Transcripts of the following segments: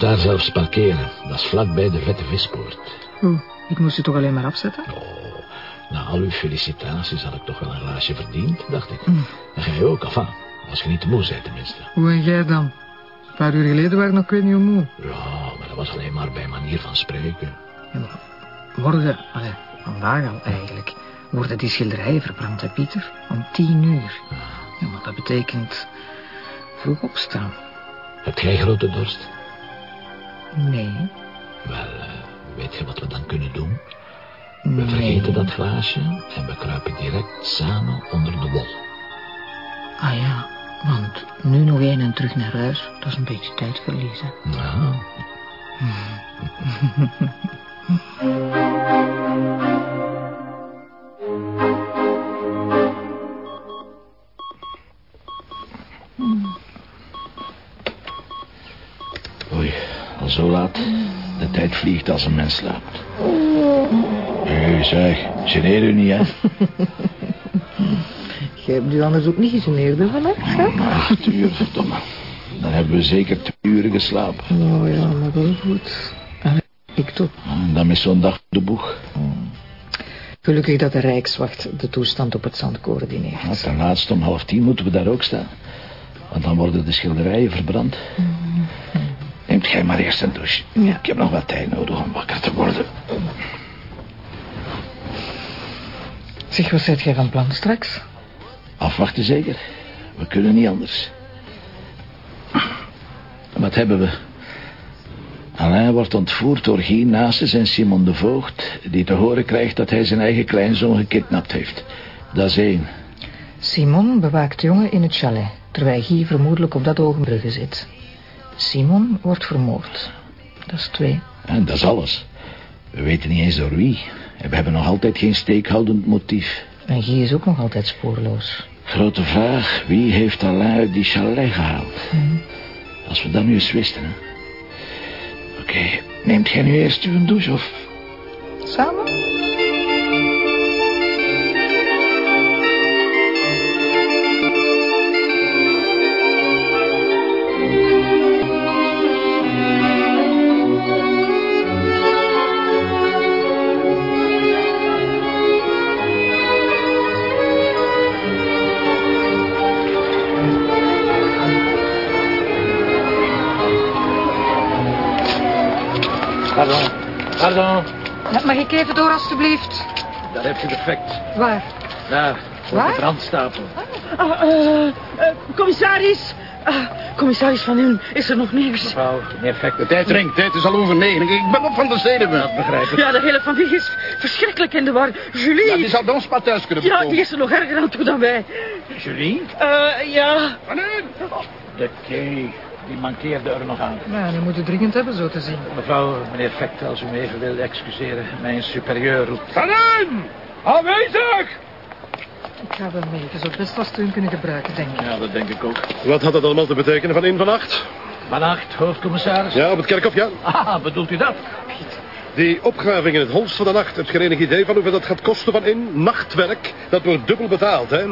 mocht daar zelfs parkeren. Dat is vlakbij de Vette Vispoort. Oeh, ik moest u toch alleen maar afzetten? Oh, na al uw felicitaties had ik toch wel een glaasje verdiend, dacht ik. En jij ook, enfin, als je niet te moe bent tenminste. Hoe en jij dan? Een paar uur geleden waren we nog ik weet niet hoe moe. Ja, maar dat was alleen maar bij manier van spreken. Ja, maar morgen, allee, vandaag al eigenlijk, worden die schilderijen verbrand, hè, Pieter? Om tien uur. Ja, maar dat betekent vroeg opstaan. Heb jij grote dorst? Nee. Wel, eh, weet je wat we dan kunnen doen? We nee. vergeten dat glaasje en we kruipen direct samen onder de wol. Ah ja, want nu nog één en terug naar huis, dat is een beetje tijd verliezen. Nou, oei, al zo laat. De tijd vliegt als een mens slaapt. Hé, zeg, geneer u niet, hè? Jij hebt u anders ook niet gegeneerd, hè, vannacht, schat? Acht uur, verdomme. Dan hebben we zeker twee uren geslapen. Oh ja, maar wel goed. Ik toch. En dan is zo'n dag de boeg. Gelukkig dat de Rijkswacht de toestand op het zand coördineert. Ten laatste om half tien moeten we daar ook staan. Want dan worden de schilderijen verbrand. Neemt jij maar eerst een douche. Ja. Ik heb nog wat tijd nodig om wakker te worden. Zeg, wat zet jij van plan straks? Afwachten zeker. We kunnen niet anders. Wat hebben we? Alain wordt ontvoerd door Guy Nases en Simon de Voogd... die te horen krijgt dat hij zijn eigen kleinzoon gekidnapt heeft. Dat is één. Simon bewaakt jongen in het chalet, terwijl Guy vermoedelijk op dat ogenblik zit. Simon wordt vermoord. Dat is twee. En dat is alles. We weten niet eens door wie. En we hebben nog altijd geen steekhoudend motief. En Guy is ook nog altijd spoorloos. Grote vraag, wie heeft Alain uit die chalet gehaald? Als we dat nu eens wisten, hè. Oké, neemt jij nu eerst uw douche of... Samen? Pardon, pardon. Mag ik even door, alstublieft? Daar heb je defect. Waar? Daar, voor Waar? de brandstapel. Ah, eh, eh, commissaris. Ah, commissaris Van Hun, is er nog niks? Mevrouw, meneer Vect. De tijd dringt, het is al over negen. Ik ben op van de zenuwen. Dat begrijp ik. Ja, de hele familie is verschrikkelijk in de war. Julie... Ja, die zou bij ons maar thuis kunnen Ja, bekomen. die is er nog erger aan toe dan wij. Julie? Eh, ja. Van u? De key, die mankeerde er nog aan. Ja, die moet het dringend hebben, zo te zien. Mevrouw, meneer Vect, als u me even wil excuseren. Mijn superieur roept. U! Aanwezig! Ik ga wel mee. Je zou best wat steun kunnen gebruiken, denk ik. Ja, dat denk ik ook. Wat had dat allemaal te betekenen van in vannacht? Vannacht, hoofdcommissaris. Ja, op het kerkhof, ja. Ah, bedoelt u dat? Die opgraving in het holst van de nacht. Heb je enig idee van hoeveel dat gaat kosten van in? Nachtwerk. Dat wordt dubbel betaald, hè?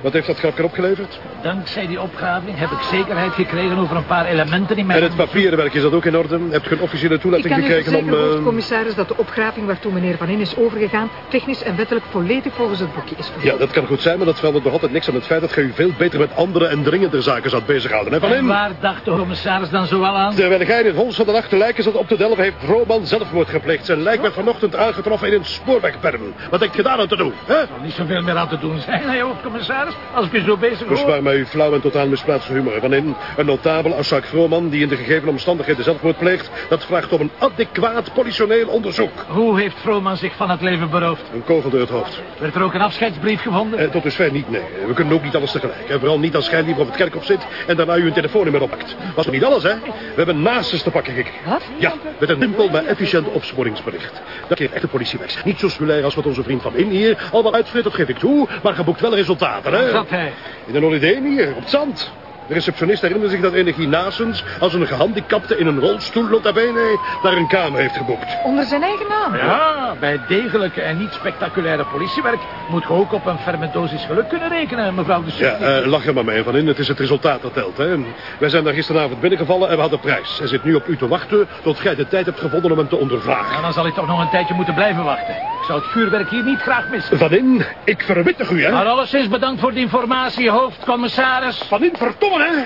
Wat heeft dat grapje opgeleverd? Dankzij die opgraving heb ik zekerheid gekregen over een paar elementen in mijn... En het papierenwerk, is dat ook in orde? Hebt je een officiële Ik toelating kan u gekregen om... eh, hoofdcommissaris, dat de opgraving waartoe meneer Van In is overgegaan... technisch en wettelijk volledig volgens het boekje is Ja, vervolgd. dat kan goed zijn, maar dat verandert nog altijd niks aan het feit dat je u veel beter met andere en dringender zaken zat bezighouden, hè, Van En in? waar dacht de commissaris dan zoal aan? Terwijl jij in het van de nacht de lijken zat op te delven, heeft Roman zelfmoord gepleegd. Zijn lijk werd vanochtend aangetroffen in een spoorwegperm. Wat heb je daar aan te doen, hè? Er zal niet zoveel meer aan te doen zijn, hè, hoofdcommissaris? Als ik u zo bezig hoor. Bespaar mij uw flauw en totaal misplaatste humor. Van in een notabel als Jacques Vrooman die in de gegeven omstandigheden zelfmoord pleegt, dat vraagt om een adequaat politioneel onderzoek. Hoe heeft Vrooman zich van het leven beroofd? Een kogel door het hoofd. Werd er ook een afscheidsbrief gevonden? Eh, tot dusver niet, nee. We kunnen ook niet alles tegelijk. Hè. Vooral niet als gij liever op het kerkhof zit en daarna u een telefoonnummer oppakt. Was er niet alles, hè? We hebben naastes te pakken gekregen. Wat? Ja, met een simpel maar efficiënt opsporingsbericht. Dat keert echt de politie weg. Niet zo spulair als wat onze vriend van In hier allemaal uitfrit, dat geef ik toe. Maar geboekt wel resultaten, hè? Zat hij? In een holiday hier, op het zand. De receptionist herinnerde zich dat enige Nasens... als een gehandicapte in een rolstoel, nota bene... daar een kamer heeft geboekt. Onder zijn eigen naam. Ja, bij degelijke en niet spectaculaire politiewerk... moet je ook op een ferme dosis geluk kunnen rekenen, mevrouw de Ja, eh, lach er maar mee van in. Het is het resultaat dat telt, hè. Wij zijn daar gisteravond binnengevallen en we hadden prijs. Hij zit nu op u te wachten tot gij de tijd hebt gevonden om hem te ondervragen. Ja, dan zal ik toch nog een tijdje moeten blijven wachten. Ik zou het vuurwerk hier niet graag missen. Van in, ik verwittig u, hè. Maar alleszins bedankt voor de informatie, hoofdcommissaris. Van in, verdomme, hè.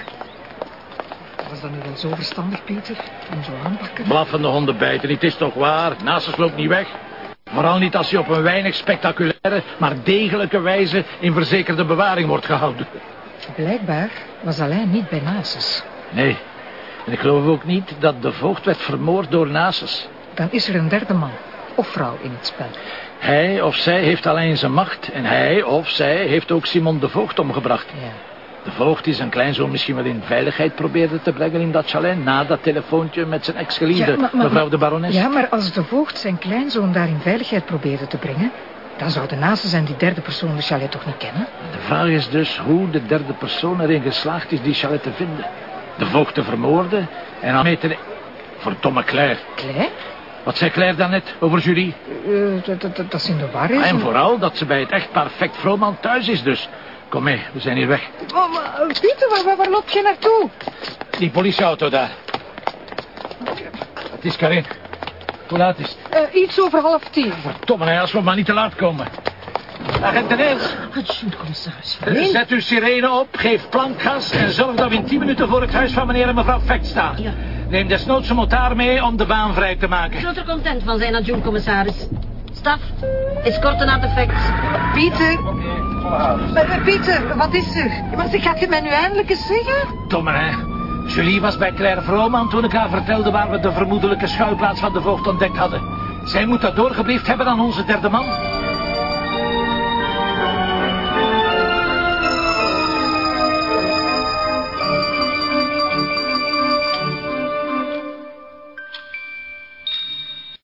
Was dat nu wel zo verstandig, Pieter? Om zo aanpakken? Blaffende honden bijten, het is toch waar? Nasus loopt niet weg. Vooral niet als hij op een weinig spectaculaire, maar degelijke wijze in verzekerde bewaring wordt gehouden. Blijkbaar was Alain niet bij Nasus. Nee, en ik geloof ook niet dat de voogd werd vermoord door Nasus. Dan is er een derde man of vrouw in het spel. Hij of zij heeft alleen zijn macht en hij of zij heeft ook Simon de voogd omgebracht. Ja. De voogd die zijn kleinzoon misschien wel in veiligheid probeerde te brengen in dat chalet... na dat telefoontje met zijn ex-geliefde, Ja, mevrouw de barones. Ja, maar als de voogd zijn kleinzoon daar in veiligheid probeerde te brengen... dan zou de Nasus en die derde persoon de chalet toch niet kennen? De vraag is dus hoe de derde persoon erin geslaagd is die chalet te vinden. De voogd te vermoorden en dan mee te... Verdomme Claire. Claire? Wat zei Claire daarnet over Julie? Eh, dat, dat, dat, dat ze in de war is. En vooral dat ze bij het echt perfect Vrooman thuis is dus. Kom mee, we zijn hier weg. Oh, maar, eh, Pieter, waar, waar, waar loop je naartoe? Die politieauto daar. Het is Karin. Hoe laat is het? Eh, iets over half tien. Verdomme, als we maar niet te laat komen. Agent Teneels, Adjunct commissaris. zet uw sirene op, geef plankgas... en zorg dat we in tien minuten voor het huis van meneer en mevrouw Vecht staan. Ja. Neem desnoods een motaar mee om de baan vrij te maken. zult er content van zijn, adjunct-commissaris. Staf, escorte naar de facts. Pieter? Eh, eh, Pieter, wat is er? Maar zeg, gaat je mij nu eindelijk eens zeggen? Domme, hè? Julie was bij Claire Vrooman toen ik haar vertelde... waar we de vermoedelijke schuilplaats van de voogd ontdekt hadden. Zij moet dat doorgebleefd hebben aan onze derde man.